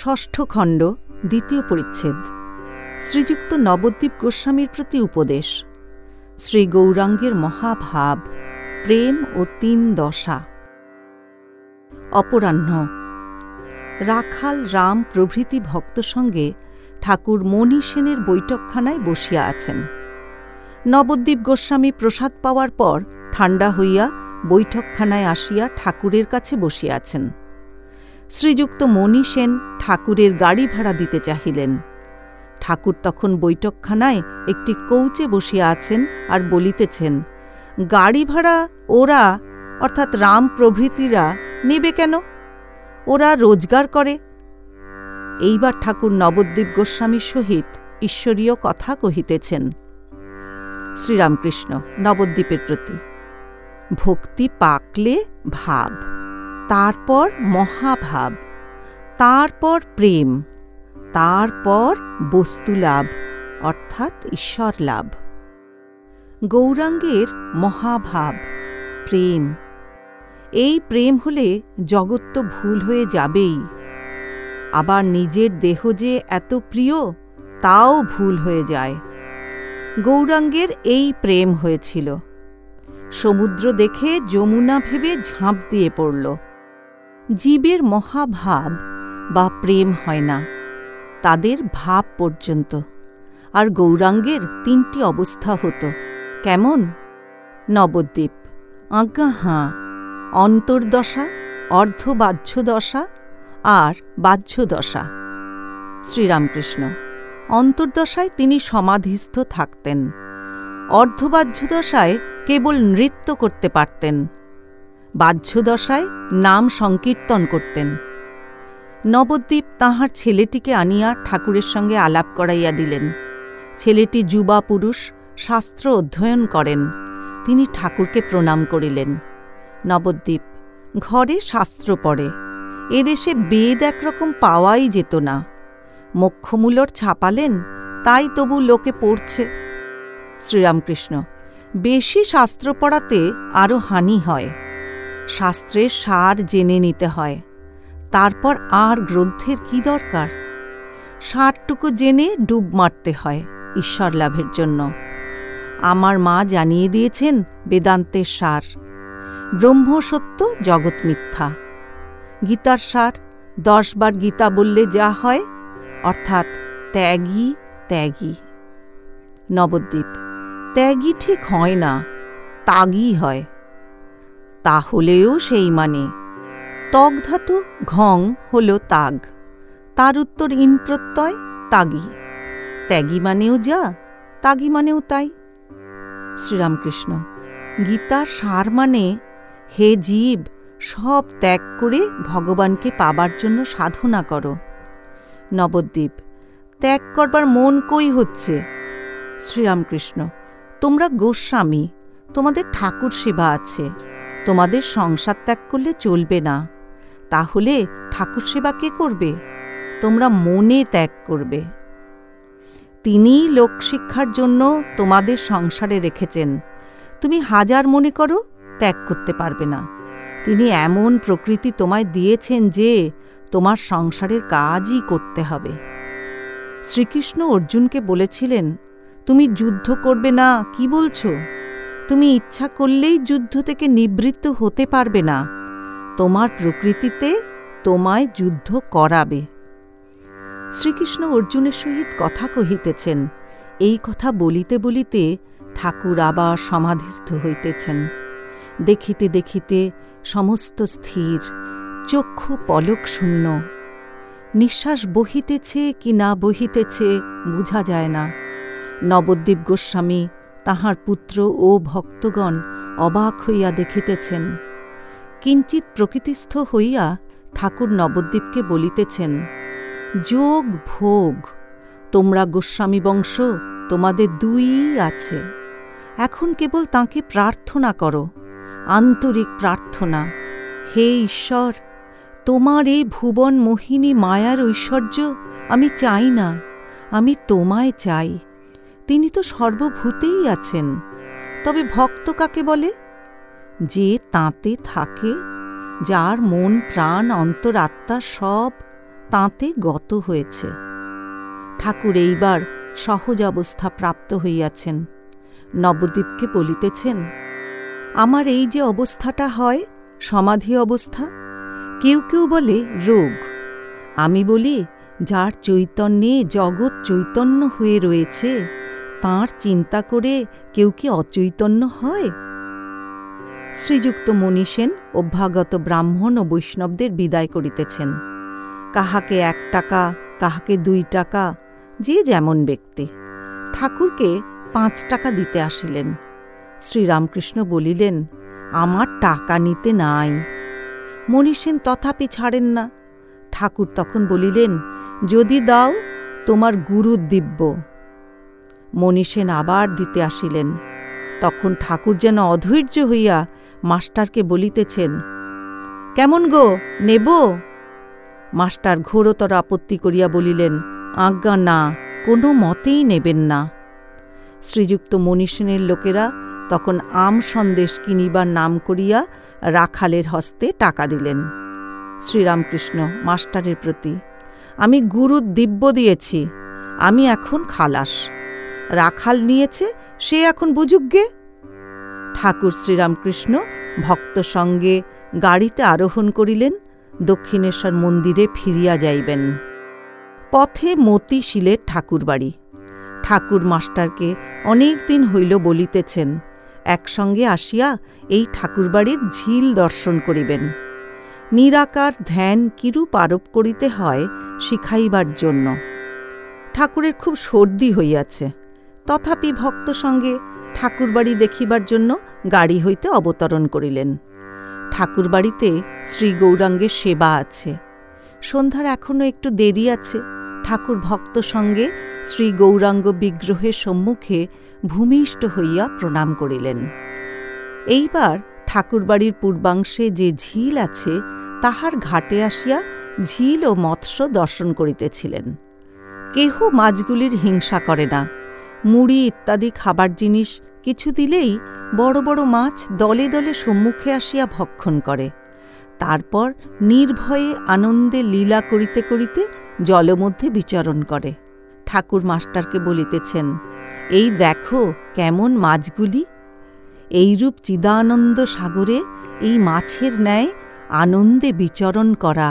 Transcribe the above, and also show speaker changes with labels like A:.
A: ষষ্ঠ খণ্ড, দ্বিতীয় পরিচ্ছেদ। শ্রীযুক্ত নবদ্বীপ গোস্বামীর প্রতি উপদেশ। শ্রী গৌরাঙ্গের মহাভাব, প্রেম ও তিন দশা। অপরাহ্ন। রাখাল রাম প্রভৃতি ভক্ত সঙ্গে ঠাকুর মণি সেনের বৈঠকখানায় বসিয়া আছেন। নবদ্বীপ গোস্বামী প্রসাদ পাওয়ার পর ঠান্ডা হইয়া বৈঠকখানায় আসিয়া ঠাকুরের কাছে বসিয়াছেন শ্রীযুক্ত মণি সেন ঠাকুরের গাড়ি ভাড়া দিতে চাহিলেন। ঠাকুর তখন বৈঠকখানায় একটি কৌচে বসিয়া আছেন আর বলিতেছেন, গাড়ি ভাড়া ওরা, অর্থাৎ রাম প্রভৃতিরা, নেবে কেন? ওরা রোজগার করে। এইবার ঠাকুর নবদ্বীপ গোস্বামীর সহিত ঈশ্বরীয় কথা কহিতেছেন, শ্রীরামকৃষ্ণ, নবদ্বীপের প্রতি ভক্তি পাকলে ভাব। তারপর মহাভাব, তারপর প্রেম, তারপর বস্তুলাভ, অর্থাৎ ঈশ্বর লাভ গৌরাঙ্গের মহাভাব, প্রেম। এই প্রেম হলে জগৎ তো ভুল হয়ে যাবেই। আবার নিজের দেহ যে এত প্রিয়, তাও ভুল হয়ে যায়। গৌরাঙ্গের এই প্রেম হয়েছিল। সমুদ্র দেখে যমুনা ভেবে ঝাঁপ দিয়ে পড়ল। জীবের মহাভাব বা প্রেম হয় না। তাদের ভাব পর্যন্ত। আর গৌরাঙ্গের তিনটি অবস্থা হতো। কেমন? নবদ্বীপ। আজ্ঞা, হাঁ। অন্তর্দশা, অর্ধবাহ্যদশা আর বাহ্যদশা। শ্রীরামকৃষ্ণ। অন্তর্দশায় তিনি সমাধিস্থ থাকতেন। অর্ধবাহ্যদশায় কেবল নৃত্য করতে পারতেন। বাহ্যদশায় নাম সংকীর্তন করতেন। নবদ্বীপ তাহার ছেলেটিকে আনিয়া ঠাকুরের সঙ্গে আলাপ করাইয়া দিলেন। ছেলেটি যুবা পুরুষ, শাস্ত্র অধ্যয়ন করেন। তিনি ঠাকুরকে প্রণাম করিলেন। নবদ্বীপ, ঘরে শাস্ত্র পড়ে। এদেশে বেদ একরকম পাওয়াই যেত না। মক্ষমূলর ছাপালেন, তাই তবু লোকে পড়ছে। শ্রীরামকৃষ্ণ, বেশি শাস্ত্র পড়াতে আরও হানি হয়। শাস্ত্রের সার জেনে নিতে হয়। তারপর আর গ্রন্থের কি দরকার? সারটুকু জেনে ডুব মারতে হয় ঈশ্বর লাভের জন্য। আমার মা জানিয়ে দিয়েছেন বেদান্তের সার। ব্রহ্ম সত্য, জগৎ মিথ্যা। গীতার সার দশবার গীতা বললে যা হয়, অর্থাৎ ত্যাগী ত্যাগী। নবদ্বীপ, ত্যাগী ঠিক হয় না তাগই হয়। তাহলেও সেই মানে। তগ ধাতু ঘং হল তাগ। তার উত্তর ইন প্রত্যয়, তাগি। ত্যাগী মানেও যা, তাগি মানেও তাই। শ্রীরামকৃষ্ণ, গীতার সার মানে হে জীব, সব ত্যাগ করে ভগবানকে পাবার জন্য সাধনা করো। নবদ্বীপ, ত্যাগ করবার মন কই হচ্ছে? শ্রীরামকৃষ্ণ, তোমরা গোস্বামী, তোমাদের ঠাকুর সেবা আছে। তোমাদের সংসার ত্যাগ করলে চলবে না। তাহলে ঠাকুর সেবা কে করবে? তোমরা মনে ত্যাগ করবে। তিনিই লোকশিক্ষার জন্য তোমাদের সংসারে রেখেছেন। তুমি হাজার মনে করো, ত্যাগ করতে পারবে না। তিনি এমন প্রকৃতি তোমায় দিয়েছেন যে তোমার সংসারের কাজই করতে হবে। শ্রীকৃষ্ণ অর্জুনকে বলেছিলেন, তুমি যুদ্ধ করবে না, কি বলছো? তুমি ইচ্ছা করলেই যুদ্ধ থেকে নিবৃত্ত হতে পারবে না। তোমার প্রকৃতিতে তোমায় যুদ্ধ করাবে। শ্রীকৃষ্ণ অর্জুনের সহিত কথা কহিতেছেন। এই কথা বলিতে বলিতে ঠাকুর আবার সমাধিস্থ হইতেছেন। দেখিতে দেখিতে সমস্ত স্থির, চক্ষু পলক শূন্য। নিঃশ্বাস বহিতেছে কি না বহিতেছে বুঝা যায় না। নবদ্বীপ গোস্বামী তাহার পুত্র ও ভক্তগণ অবাক হইয়া দেখিতেছেন। কিঞ্চিত প্রকৃতিস্থ হইয়া ঠাকুর নবদ্বীপকে বলিতেছেন, যোগ ভোগ, তোমরা গোস্বামী বংশ, তোমাদের দুই আছে। এখন কেবল তাঁকে প্রার্থনা করো, আন্তরিক প্রার্থনা। হে ঈশ্বর, তোমার এই ভুবন মোহিনী মায়ার ঐশ্বর্য আমি চাই না, আমি তোমায় চাই। তিনি তো সর্বভূতেই আছেন। তবে ভক্ত কাকে বলে? যে তাঁতে থাকে, যার মন, প্রাণ অন্তরাত্মা সব তাঁতে গত হয়েছে। ঠাকুর এইবার সহজ অবস্থা প্রাপ্ত হইয়াছেন। নবদ্বীপকে বলিতেছেন, আমার এই যে অবস্থাটা হয়, সমাধি অবস্থা, কেউ কেউ বলে রোগ। আমি বলি, যার চৈতন্যে জগৎ চৈতন্য হয়ে রয়েছে তার চিন্তা করে কেউ কি অচৈতন্য হয়? শ্রীযুক্ত মনীষেন অভ্যাগত ব্রাহ্মণ ও বৈষ্ণবদের বিদায় করিতেছেন। কাহাকে এক টাকা, কাহাকে দুই টাকা, যে যেমন ব্যক্তি। ঠাকুরকে পাঁচ টাকা দিতে আসিলেন। শ্রীরামকৃষ্ণ বলিলেন, আমার টাকা নিতে নাই। মনীষেন তথাপি ছাড়েন না। ঠাকুর তখন বলিলেন, যদি দাও, তোমার গুরু দিব্য। মনীষেন আবার দিতে আসিলেন। তখন ঠাকুর যেন অধৈর্য হইয়া মাস্টারকে বলিতেছেন, কেমন গো, নেব? মাস্টার ঘোরতর আপত্তি করিয়া বলিলেন, আজ্ঞা না, কোনো মতেই নেবেন না। শ্রীযুক্ত মনীষেনের লোকেরা তখন আম সন্দেশ কিনিবার নাম করিয়া রাখালের হস্তে টাকা দিলেন। শ্রীরামকৃষ্ণ মাস্টারের প্রতি, আমি গুরু দিব্য দিয়েছি, আমি এখন খালাস। রাখাল নিয়েছে, সে এখন বুঝুকগে ঠাকুর শ্রীরামকৃষ্ণ ভক্ত সঙ্গে গাড়িতে আরোহণ করিলেন, দক্ষিণেশ্বর মন্দিরে ফিরিয়া যাইবেন। পথে মতি শিলের ঠাকুরবাড়ি। ঠাকুর মাস্টারকে অনেক দিন হইল বলিতেছেন, একসঙ্গে আসিয়া এই ঠাকুরবাড়ির ঝিল দর্শন করিবেন। নিরাকার ধ্যান কিরূপ আরোপ করিতে হয়, শিখাইবার জন্য। ঠাকুরের খুব সর্দি হইয়াছে। তথাপি ভক্ত সঙ্গে ঠাকুরবাড়ি দেখিবার জন্য গাড়ি হইতে অবতরণ করিলেন। ঠাকুরবাড়িতে শ্রী গৌরাঙ্গের সেবা আছে। সন্ধ্যার এখনও একটু দেরি আছে। ঠাকুর ভক্ত সঙ্গে শ্রী গৌরাঙ্গ বিগ্রহের সম্মুখে ভূমিষ্ঠ হইয়া প্রণাম করিলেন। এইবার ঠাকুরবাড়ির পূর্বাংশে যে ঝিল আছে, তাহার ঘাটে আসিয়া ঝিল ও মৎস্য দর্শন করিতেছিলেন। কেহ মাছগুলির হিংসা করে না। মুড়ি ইত্যাদি খাবার জিনিস কিছু দিলেই বড় বড় মাছ দলে দলে সম্মুখে আসিয়া ভক্ষণ করে। তারপর নির্ভয়ে আনন্দে লীলা করিতে করিতে জলমধ্যে বিচরণ করে। ঠাকুর মাস্টারকে বলিতেছেন, এই দেখো কেমন মাছগুলি। এইরূপ চিদানন্দ সাগরে এই মাছের ন্যায় আনন্দে বিচরণ করা।